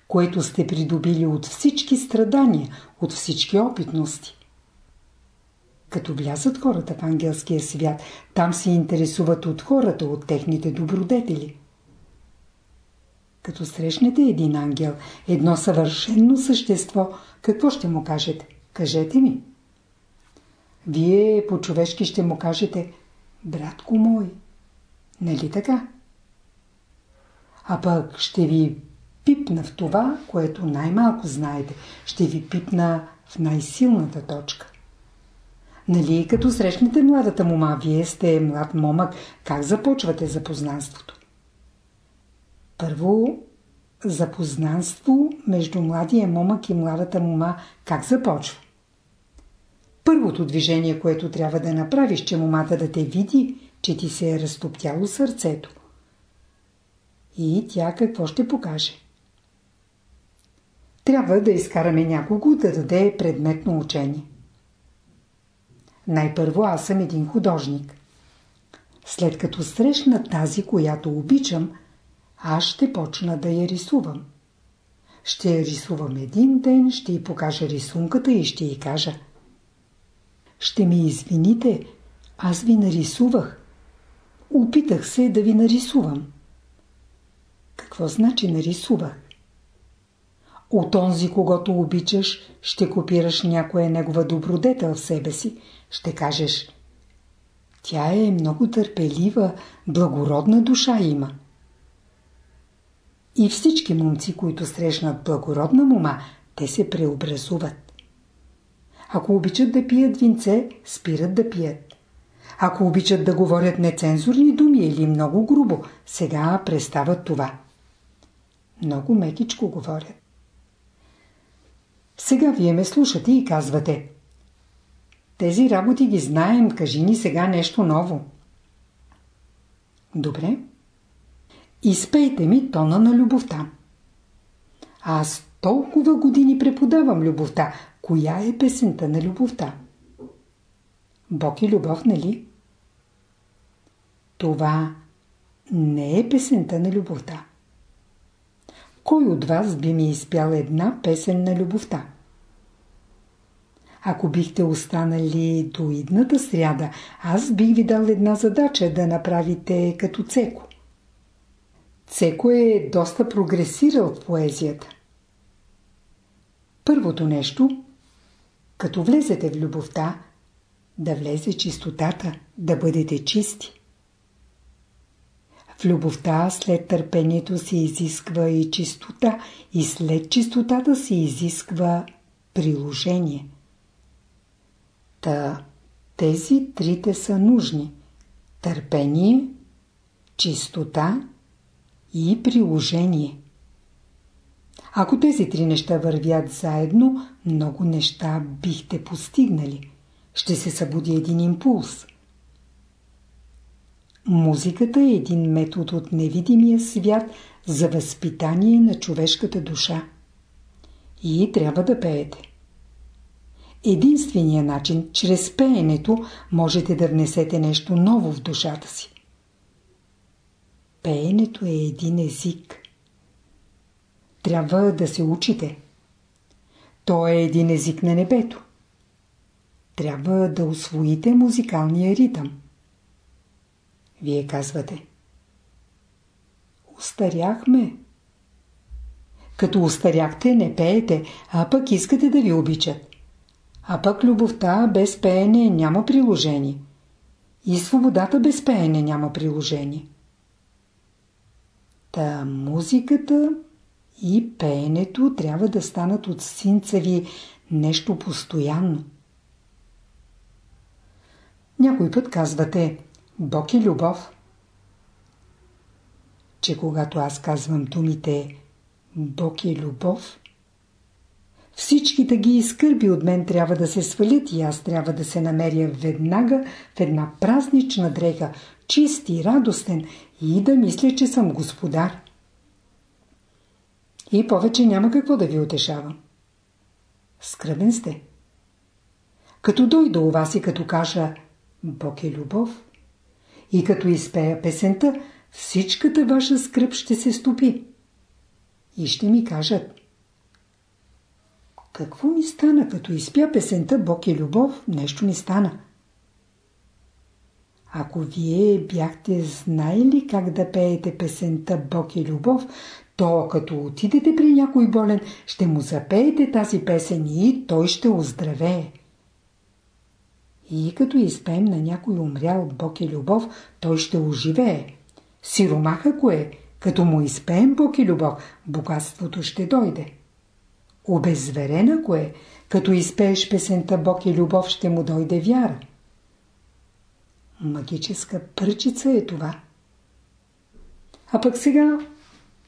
което сте придобили от всички страдания, от всички опитности. Като влязат хората в ангелския свят, там се интересуват от хората, от техните добродетели. Като срещнете един ангел, едно съвършено същество, какво ще му кажете? Кажете ми. Вие по-човешки ще му кажете, братко мой, нали така? А пък ще ви пипна в това, което най-малко знаете. Ще ви пипна в най-силната точка. Нали, като срещнете младата мома, вие сте млад момък, как започвате запознанството? Първо, запознанство между младия момък и младата мома, как започва? Първото движение, което трябва да направиш, че момата да те види, че ти се е разтоптяло сърцето. И тя какво ще покаже? Трябва да изкараме някого да даде предметно учение. Най-първо аз съм един художник. След като срещна тази, която обичам, аз ще почна да я рисувам. Ще я рисувам един ден, ще й покажа рисунката и ще й кажа. Ще ми извините, аз ви нарисувах. Опитах се да ви нарисувам. Какво значи нарисувах? От онзи, когато обичаш, ще копираш някоя негова добродетел в себе си. Ще кажеш, тя е много търпелива, благородна душа има. И всички момци, които срещнат благородна мума, те се преобразуват. Ако обичат да пият винце, спират да пият. Ако обичат да говорят нецензурни думи или много грубо, сега престават това. Много мекичко говорят. Сега вие ме слушате и казвате Тези работи ги знаем, кажи ни сега нещо ново. Добре. Изпейте ми тона на любовта. Аз толкова години преподавам любовта. Коя е песента на любовта? Бог и любов, нали? Това не е песента на любовта. Кой от вас би ми изпял една песен на любовта? Ако бихте останали до идната сряда, аз бих ви дал една задача да направите като Цеко. Цеко е доста прогресирал в поезията. Първото нещо, като влезете в любовта, да влезе чистотата, да бъдете чисти. Любовта след търпението се изисква и чистота, и след чистотата се изисква приложение. Та тези трите са нужни. Търпение, чистота и приложение. Ако тези три неща вървят заедно, много неща бихте постигнали. Ще се събуди един импулс. Музиката е един метод от невидимия свят за възпитание на човешката душа. И трябва да пеете. Единствения начин, чрез пеенето, можете да внесете нещо ново в душата си. Пеенето е един език. Трябва да се учите. То е един език на небето. Трябва да освоите музикалния ритъм. Вие казвате. Устаряхме. Като устаряхте, не пеете, а пък искате да ви обичат. А пък любовта без пеене няма приложение. И свободата без пеене няма приложение. Та музиката и пеенето трябва да станат от синца ви нещо постоянно. Някой път казвате Бог е любов. Че когато аз казвам думите Бог е любов, всичките ги изкърби от мен трябва да се свалят и аз трябва да се намеря веднага в една празнична дреха, чист и радостен и да мисля, че съм господар. И повече няма какво да ви утешавам. Скръбен сте. Като дойда у вас и като кажа Бог е любов и като изпея песента, всичката ваша скръп ще се стопи. И ще ми кажат Какво ми стана, като изпя песента Бог е любов, нещо ми стана. Ако вие бяхте знаели как да пеете песента Бог е любов, то като отидете при някой болен, ще му запеете тази песен и той ще оздравее. И като изпеем на някой умрял Бог е любов, той ще оживее. Сиромах ако е, като му изпеем Бог е любов, богатството ще дойде. Обезверен ако е, като изпееш песента Бог е любов, ще му дойде вяра. Магическа пръчица е това. А пък сега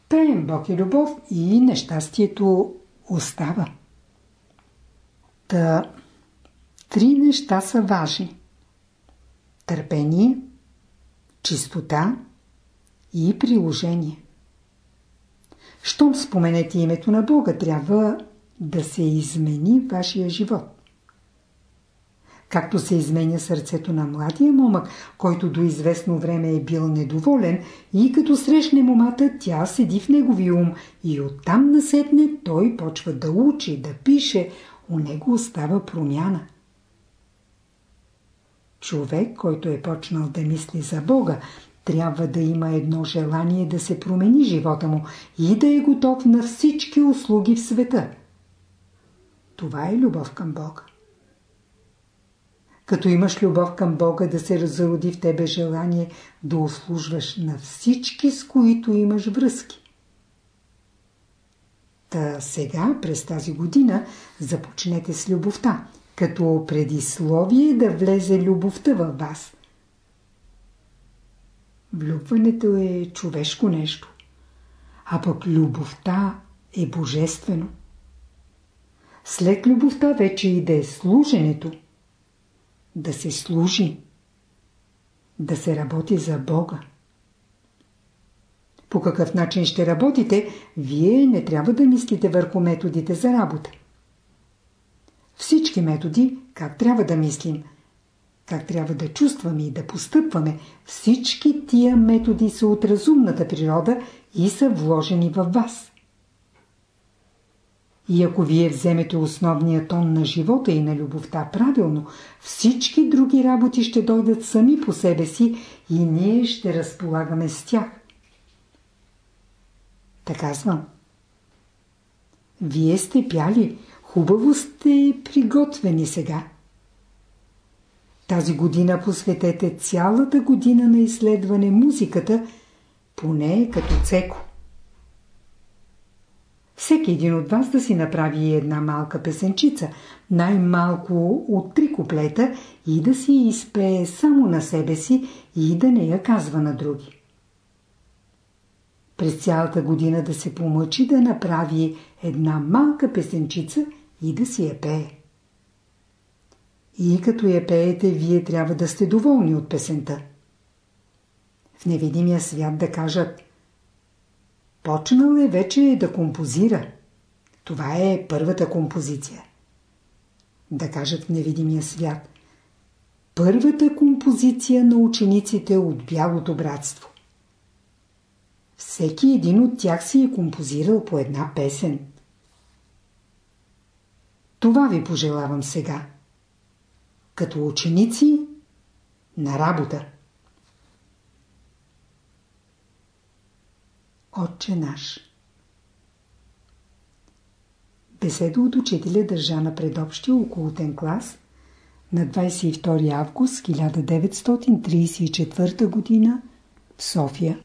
пеем Бог и любов и нещастието остава. Та, три неща са важни. Търпение, чистота и приложение. Щом споменете името на Бога, трябва да се измени вашия живот. Както се изменя сърцето на младия момък, който до известно време е бил недоволен и като срещне момата, тя седи в негови ум и оттам насетне той почва да учи, да пише, у него остава промяна. Човек, който е почнал да мисли за Бога, трябва да има едно желание да се промени живота му и да е готов на всички услуги в света. Това е любов към Бога. Като имаш любов към Бога, да се разроди в тебе желание да услужваш на всички, с които имаш връзки. Та сега, през тази година, започнете с любовта, като предисловие да влезе любовта във вас. Влюбването е човешко нещо, а пък любовта е божествено. След любовта вече иде служенето. Да се служи. Да се работи за Бога. По какъв начин ще работите, вие не трябва да мислите върху методите за работа. Всички методи, как трябва да мислим, как трябва да чувстваме и да постъпваме, всички тия методи са от разумната природа и са вложени във вас. И ако вие вземете основния тон на живота и на любовта правилно, всички други работи ще дойдат сами по себе си и ние ще разполагаме с тях. Така казвам. Вие сте пяли, хубаво сте приготвени сега. Тази година посветете цялата година на изследване музиката, поне като цеко. Всеки един от вас да си направи една малка песенчица, най-малко от три куплета и да си изпее само на себе си и да не я казва на други. През цялата година да се помъчи да направи една малка песенчица и да си я пее. И като я пеете, вие трябва да сте доволни от песента. В невидимия свят да кажат Почнал е вече да композира. Това е първата композиция. Да кажат в невидимия свят. Първата композиция на учениците от Бялото братство. Всеки един от тях си е композирал по една песен. Това ви пожелавам сега. Като ученици на работа. Отче наш Беседа от учителя държа на предобщия околотен клас на 22 август 1934 г. в София.